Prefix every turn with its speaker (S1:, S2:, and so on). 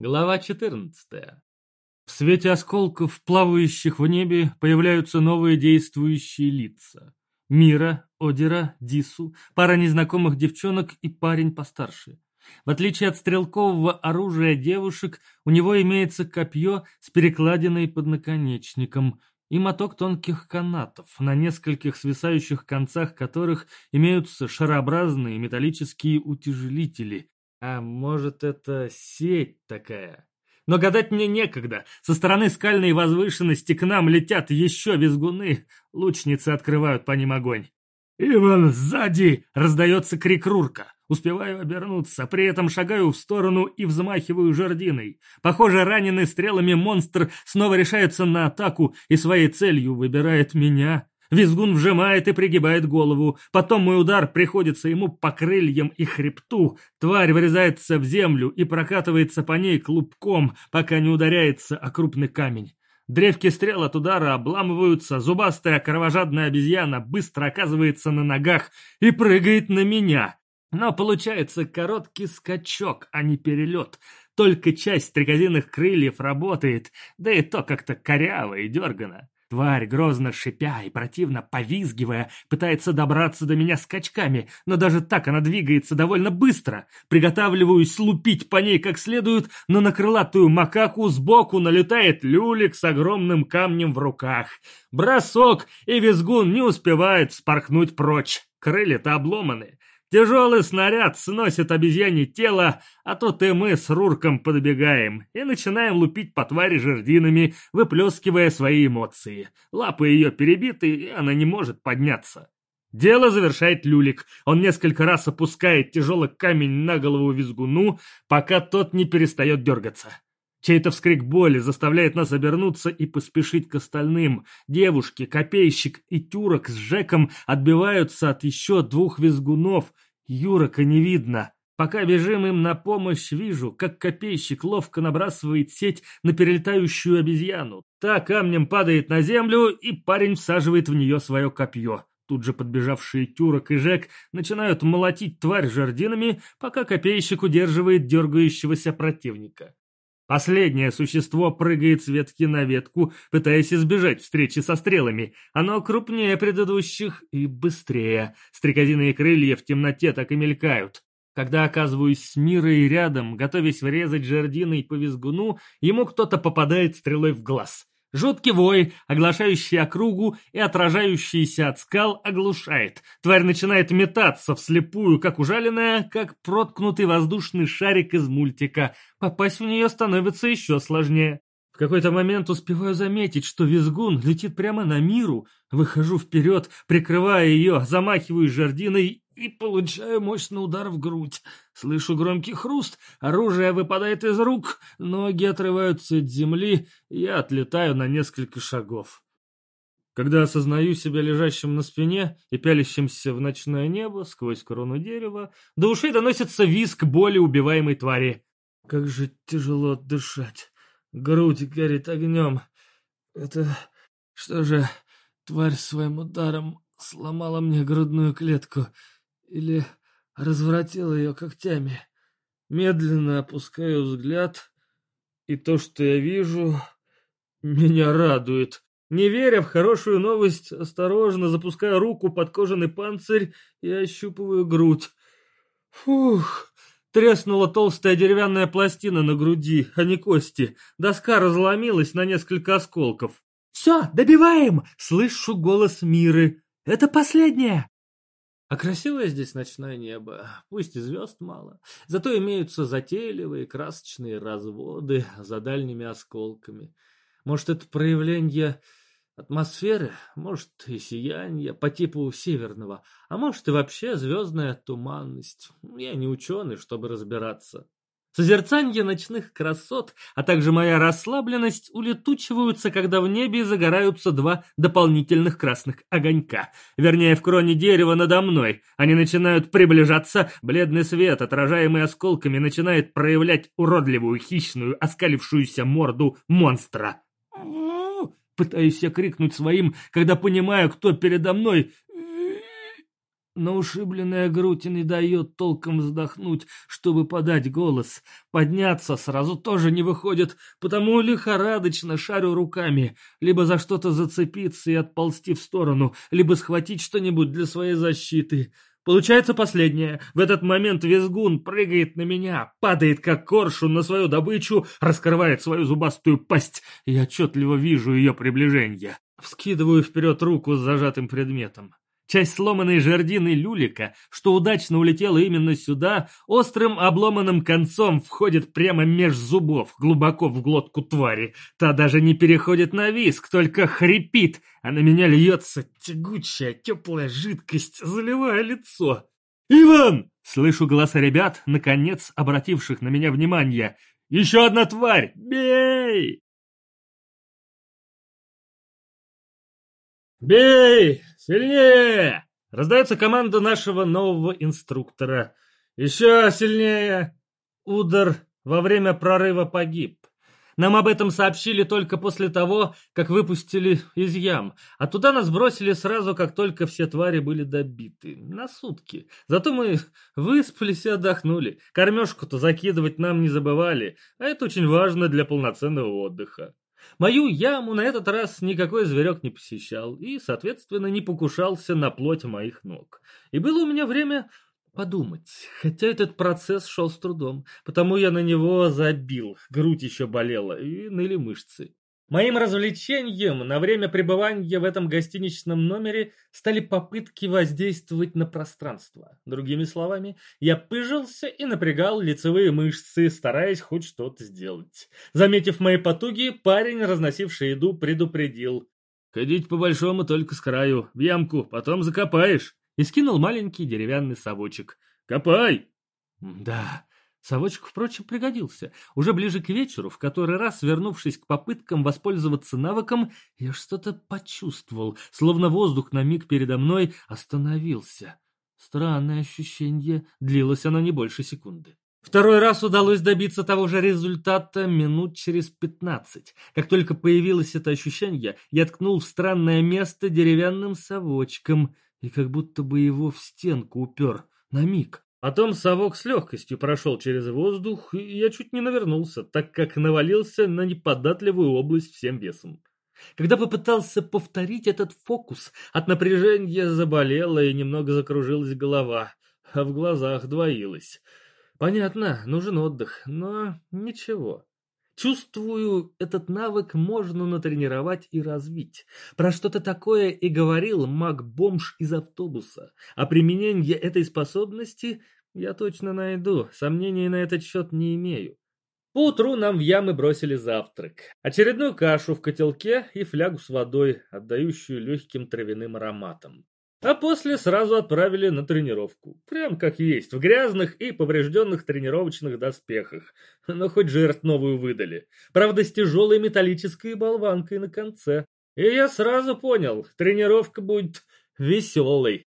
S1: Глава 14. В свете осколков, плавающих в небе, появляются новые действующие лица. Мира, Одера, Дису, пара незнакомых девчонок и парень постарше. В отличие от стрелкового оружия девушек, у него имеется копье с перекладиной под наконечником и моток тонких канатов, на нескольких свисающих концах которых имеются шарообразные металлические утяжелители, а может, это сеть такая? Но гадать мне некогда. Со стороны скальной возвышенности к нам летят еще визгуны. Лучницы открывают по ним огонь. «Иван, сзади!» — раздается крик Рурка. Успеваю обернуться, при этом шагаю в сторону и взмахиваю жердиной. Похоже, раненый стрелами монстр снова решается на атаку и своей целью выбирает меня. Визгун вжимает и пригибает голову. Потом мой удар приходится ему по крыльям и хребту. Тварь врезается в землю и прокатывается по ней клубком, пока не ударяется о крупный камень. Древки стрел от удара обламываются, зубастая кровожадная обезьяна быстро оказывается на ногах и прыгает на меня. Но получается короткий скачок, а не перелет. Только часть стрекозиных крыльев работает, да и то как-то коряво и дергано. Тварь, грозно шипя и противно повизгивая, пытается добраться до меня скачками, но даже так она двигается довольно быстро. Приготавливаюсь лупить по ней как следует, но на крылатую макаку сбоку налетает люлик с огромным камнем в руках. Бросок, и визгун не успевает спорхнуть прочь. Крылья-то обломаны. Тяжелый снаряд сносит обезьяне тело, а тут и мы с Рурком подбегаем и начинаем лупить по твари жердинами, выплескивая свои эмоции. Лапы ее перебиты, и она не может подняться. Дело завершает Люлик. Он несколько раз опускает тяжелый камень на голову визгуну, пока тот не перестает дергаться. Чей-то вскрик боли заставляет нас обернуться и поспешить к остальным. Девушки, копейщик и тюрок с Жеком отбиваются от еще двух визгунов. Юрока не видно. Пока бежим им на помощь, вижу, как копейщик ловко набрасывает сеть на перелетающую обезьяну. Та камнем падает на землю, и парень всаживает в нее свое копье. Тут же подбежавшие Тюрок и Жек начинают молотить тварь жердинами, пока копейщик удерживает дергающегося противника. Последнее существо прыгает с ветки на ветку, пытаясь избежать встречи со стрелами. Оно крупнее предыдущих и быстрее. Стрекозиные крылья в темноте так и мелькают. Когда оказываюсь с Мирой рядом, готовясь врезать жердиной по визгуну, ему кто-то попадает стрелой в глаз. Жуткий вой, оглашающий округу и отражающийся от скал, оглушает. Тварь начинает метаться вслепую, как ужаленная, как проткнутый воздушный шарик из мультика. Попасть в нее становится еще сложнее. В какой-то момент успеваю заметить, что визгун летит прямо на миру. Выхожу вперед, прикрывая ее, замахиваюсь жердиной и получаю мощный удар в грудь. Слышу громкий хруст, оружие выпадает из рук, ноги отрываются от земли, я отлетаю на несколько шагов. Когда осознаю себя лежащим на спине и пялящимся в ночное небо сквозь крону дерева, до ушей доносится визг боли убиваемой твари. Как же тяжело дышать. Грудь горит огнем. Это... Что же, тварь своим ударом сломала мне грудную клетку или разворотил ее когтями. Медленно опускаю взгляд, и то, что я вижу, меня радует. Не веря в хорошую новость, осторожно запускаю руку под кожаный панцирь и ощупываю грудь. Фух! Треснула толстая деревянная пластина на груди, а не кости. Доска разломилась на несколько осколков. «Все, добиваем!» — слышу голос Миры. «Это последнее!» А красивое здесь ночное небо, пусть и звезд мало, зато имеются затейливые красочные разводы за дальними осколками. Может, это проявление атмосферы, может, и сияние по типу северного, а может, и вообще звездная туманность. Я не ученый, чтобы разбираться. Созерцание ночных красот, а также моя расслабленность улетучиваются, когда в небе загораются два дополнительных красных огонька. Вернее, в кроне дерева надо мной. Они начинают приближаться, бледный свет, отражаемый осколками, начинает проявлять уродливую, хищную, оскалившуюся морду монстра. Пытаюсь я крикнуть своим, когда понимаю, кто передо мной. Но ушибленная грудь не дает толком вздохнуть, чтобы подать голос. Подняться сразу тоже не выходит, потому лихорадочно шарю руками, либо за что-то зацепиться и отползти в сторону, либо схватить что-нибудь для своей защиты. Получается последнее. В этот момент визгун прыгает на меня, падает как коршун на свою добычу, раскрывает свою зубастую пасть. Я отчетливо вижу ее приближение. Вскидываю вперед руку с зажатым предметом. Часть сломанной жердины люлика, что удачно улетела именно сюда, острым обломанным концом входит прямо меж зубов, глубоко в глотку твари. Та даже не переходит на виск, только хрипит, а на меня льется тягучая теплая жидкость, заливая лицо. «Иван!» — слышу голоса ребят, наконец обративших на меня внимание. «Еще одна тварь! Бей!» «Бей! Сильнее!» Раздается команда нашего нового инструктора. «Еще сильнее!» Удар во время прорыва погиб. Нам об этом сообщили только после того, как выпустили из ям, а туда нас бросили сразу, как только все твари были добиты. На сутки. Зато мы выспались и отдохнули. Кормежку-то закидывать нам не забывали, а это очень важно для полноценного отдыха. Мою яму на этот раз никакой зверек не посещал и, соответственно, не покушался на плоть моих ног. И было у меня время подумать, хотя этот процесс шел с трудом, потому я на него забил, грудь еще болела и ныли мышцы. Моим развлечением на время пребывания в этом гостиничном номере стали попытки воздействовать на пространство. Другими словами, я пыжился и напрягал лицевые мышцы, стараясь хоть что-то сделать. Заметив мои потуги, парень, разносивший еду, предупредил. «Ходить по-большому только с краю, в ямку, потом закопаешь». И скинул маленький деревянный совочек. «Копай!» «Да, Совочек, впрочем, пригодился. Уже ближе к вечеру, в который раз, вернувшись к попыткам воспользоваться навыком, я что-то почувствовал, словно воздух на миг передо мной остановился. Странное ощущение, длилось оно не больше секунды. Второй раз удалось добиться того же результата минут через пятнадцать. Как только появилось это ощущение, я ткнул в странное место деревянным совочком и как будто бы его в стенку упер. На миг. Потом совок с легкостью прошел через воздух, и я чуть не навернулся, так как навалился на неподатливую область всем весом. Когда попытался повторить этот фокус, от напряжения заболела и немного закружилась голова, а в глазах двоилось. Понятно, нужен отдых, но ничего. Чувствую, этот навык можно натренировать и развить. Про что-то такое и говорил маг-бомж из автобуса. А применение этой способности я точно найду, сомнений на этот счет не имею. Поутру нам в ямы бросили завтрак. Очередную кашу в котелке и флягу с водой, отдающую легким травяным ароматом. А после сразу отправили на тренировку. Прям как есть, в грязных и поврежденных тренировочных доспехах. Но хоть жертв новую выдали. Правда, с тяжелой металлической болванкой на конце. И я сразу понял, тренировка будет веселой.